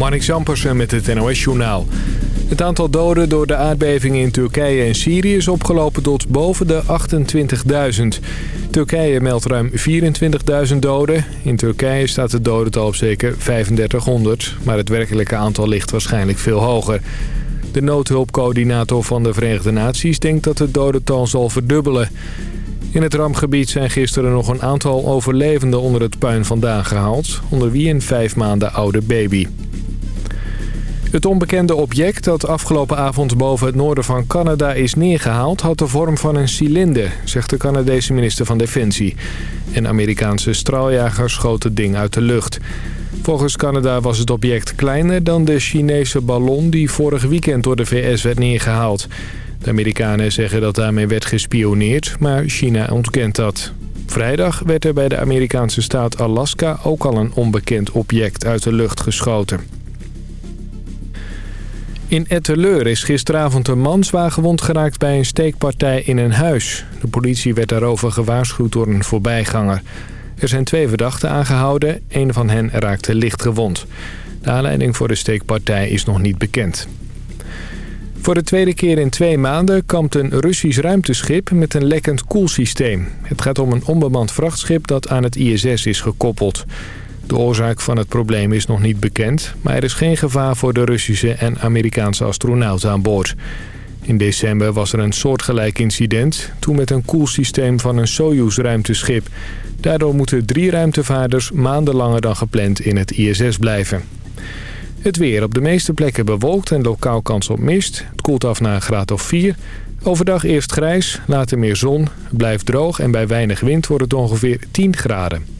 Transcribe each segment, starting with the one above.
Marnik Zampersen met het NOS-journaal. Het aantal doden door de aardbevingen in Turkije en Syrië is opgelopen tot boven de 28.000. Turkije meldt ruim 24.000 doden. In Turkije staat het dodental op zeker 3500, maar het werkelijke aantal ligt waarschijnlijk veel hoger. De noodhulpcoördinator van de Verenigde Naties denkt dat het dodental zal verdubbelen. In het rampgebied zijn gisteren nog een aantal overlevenden onder het puin vandaan gehaald... onder wie een vijf maanden oude baby. Het onbekende object dat afgelopen avond boven het noorden van Canada is neergehaald... had de vorm van een cilinder, zegt de Canadese minister van Defensie. Een Amerikaanse straaljager schoot het ding uit de lucht. Volgens Canada was het object kleiner dan de Chinese ballon... die vorig weekend door de VS werd neergehaald. De Amerikanen zeggen dat daarmee werd gespioneerd, maar China ontkent dat. Vrijdag werd er bij de Amerikaanse staat Alaska ook al een onbekend object uit de lucht geschoten. In Etteleur is gisteravond een man zwaar gewond geraakt bij een steekpartij in een huis. De politie werd daarover gewaarschuwd door een voorbijganger. Er zijn twee verdachten aangehouden, een van hen raakte licht gewond. De aanleiding voor de steekpartij is nog niet bekend. Voor de tweede keer in twee maanden kampt een Russisch ruimteschip met een lekkend koelsysteem. Het gaat om een onbemand vrachtschip dat aan het ISS is gekoppeld. De oorzaak van het probleem is nog niet bekend, maar er is geen gevaar voor de Russische en Amerikaanse astronauten aan boord. In december was er een soortgelijk incident, toen met een koelsysteem van een Soyuz-ruimteschip. Daardoor moeten drie ruimtevaarders maanden langer dan gepland in het ISS blijven. Het weer op de meeste plekken bewolkt en lokaal kans op mist. Het koelt af naar een graad of 4. Overdag eerst grijs, later meer zon. Het blijft droog en bij weinig wind wordt het ongeveer 10 graden.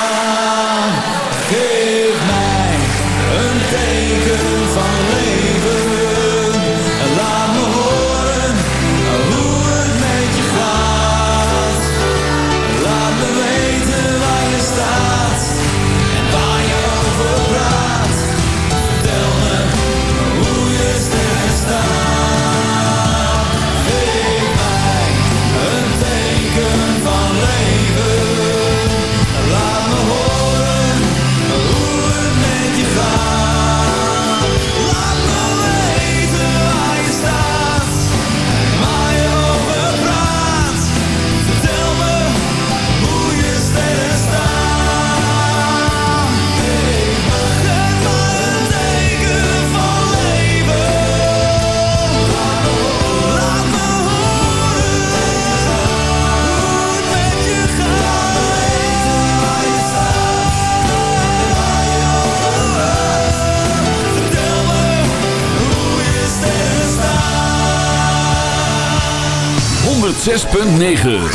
106.9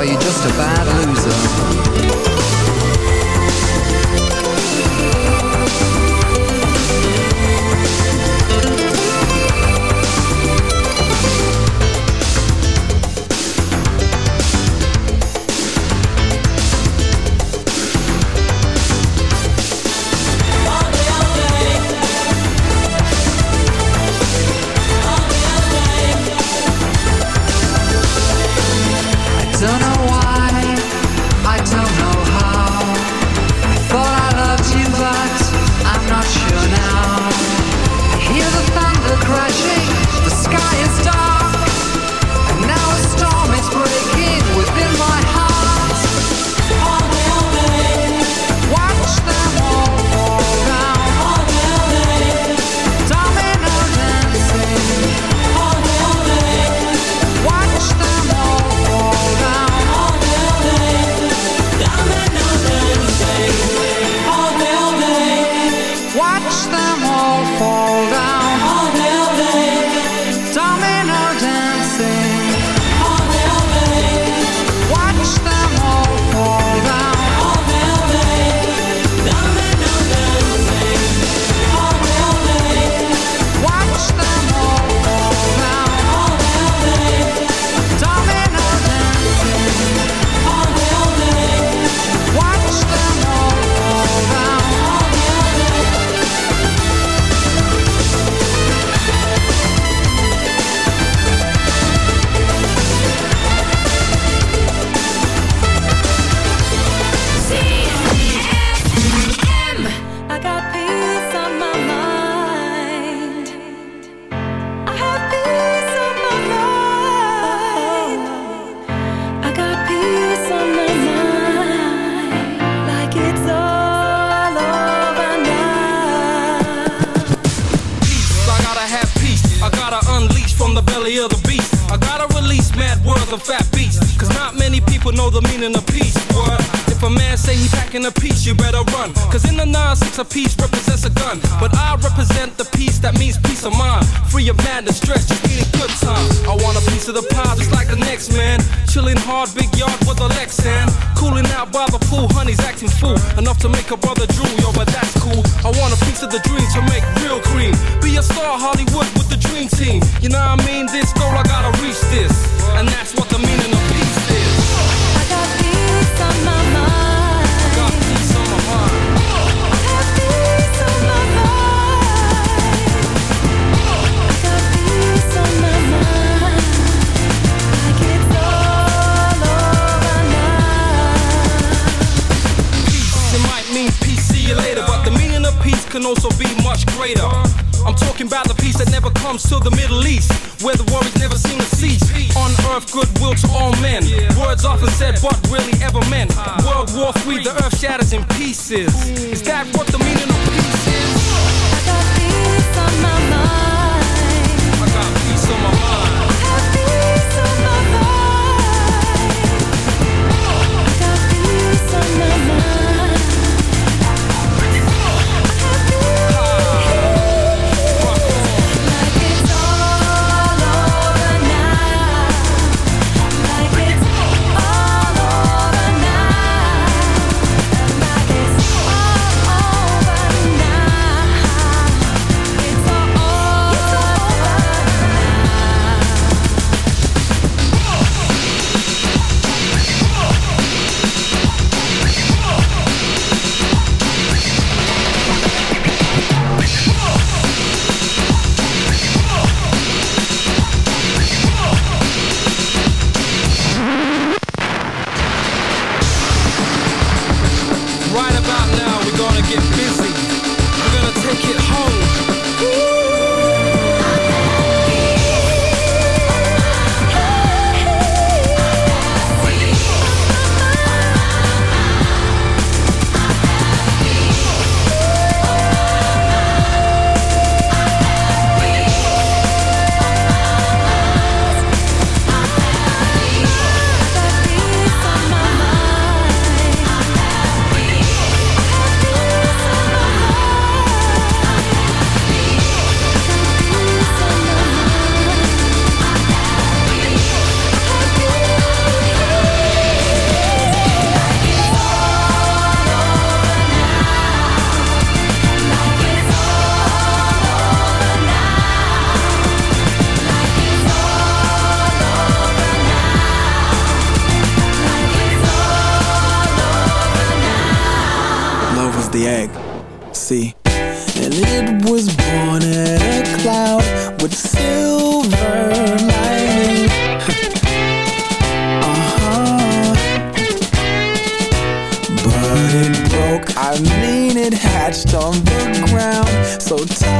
are you just a bad loser? taking a piece, you better run. Cause in the 9-6, a piece represents a gun. But I represent the peace that means peace of mind. Free of madness, stress, just need a good time. I want a piece of the pie just like the next man. Chilling hard, big yard with a Lexan. Cooling out by the pool, honey's acting fool. Enough to make a brother drool, yo, but this is. so tired.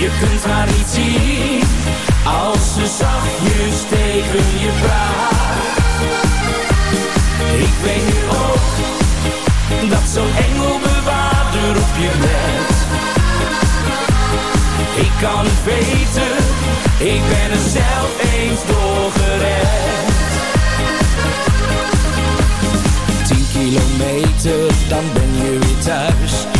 Je kunt haar niet zien, als ze zachtjes tegen je praat. Ik weet nu ook dat zo'n engelbewaarder op je let. Ik kan het weten, ik ben er zelf eens door gered. Tien kilometer, dan ben je weer thuis.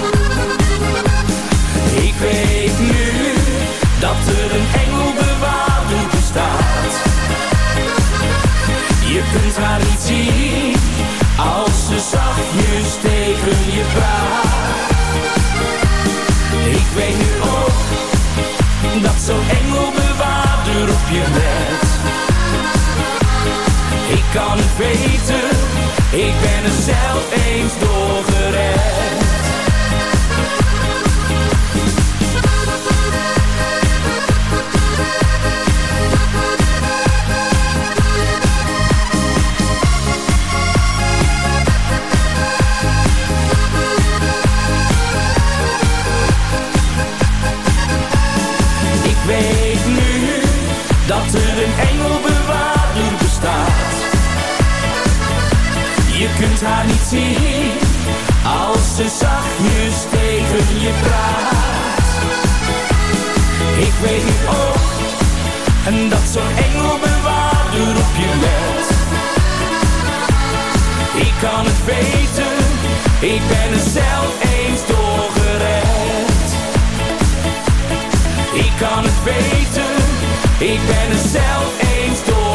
weet nu dat er een engelbewaarder bestaat. Je kunt haar niet zien als ze zachtjes tegen je praat. Ik weet nu ook dat zo'n engelbewaarder op je let. Ik kan het weten, ik ben er zelf eens door kunt haar niet zien als ze zachtjes tegen je praat. Ik weet nu ook en dat zo'n engelbewaarder op je let. Ik kan het weten, ik ben er zelf eens door gered. Ik kan het weten, ik ben er zelf eens door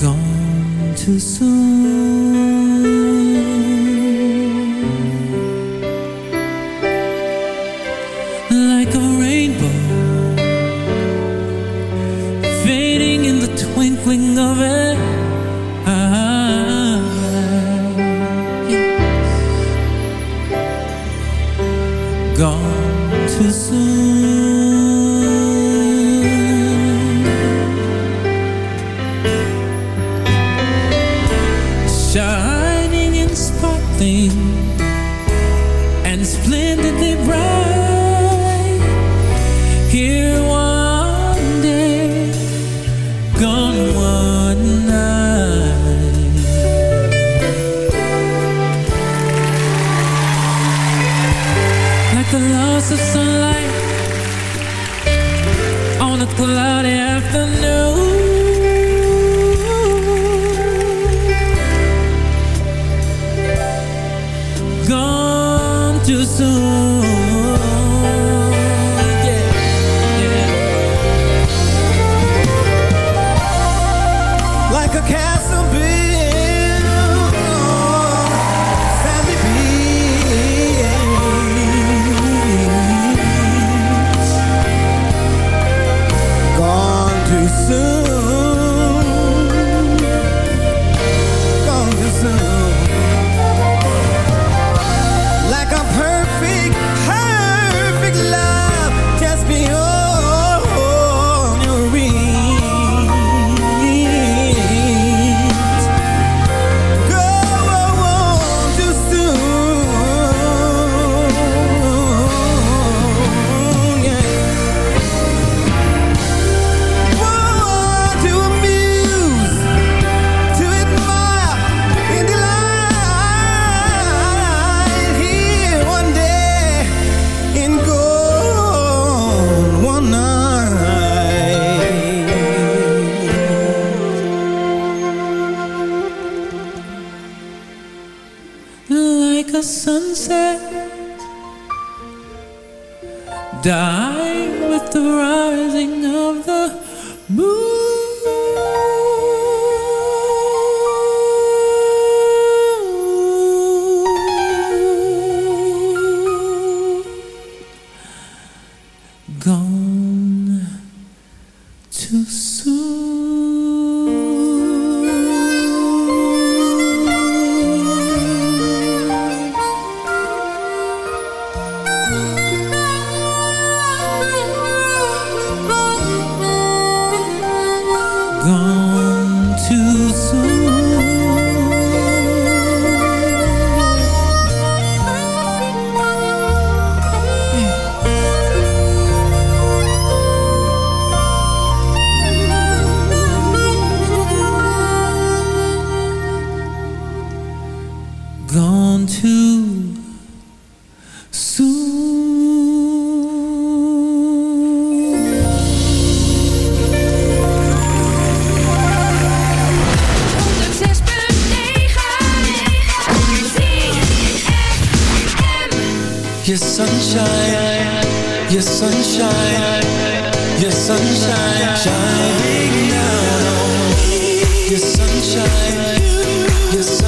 Gone too soon. Your sunshine, your sunshine,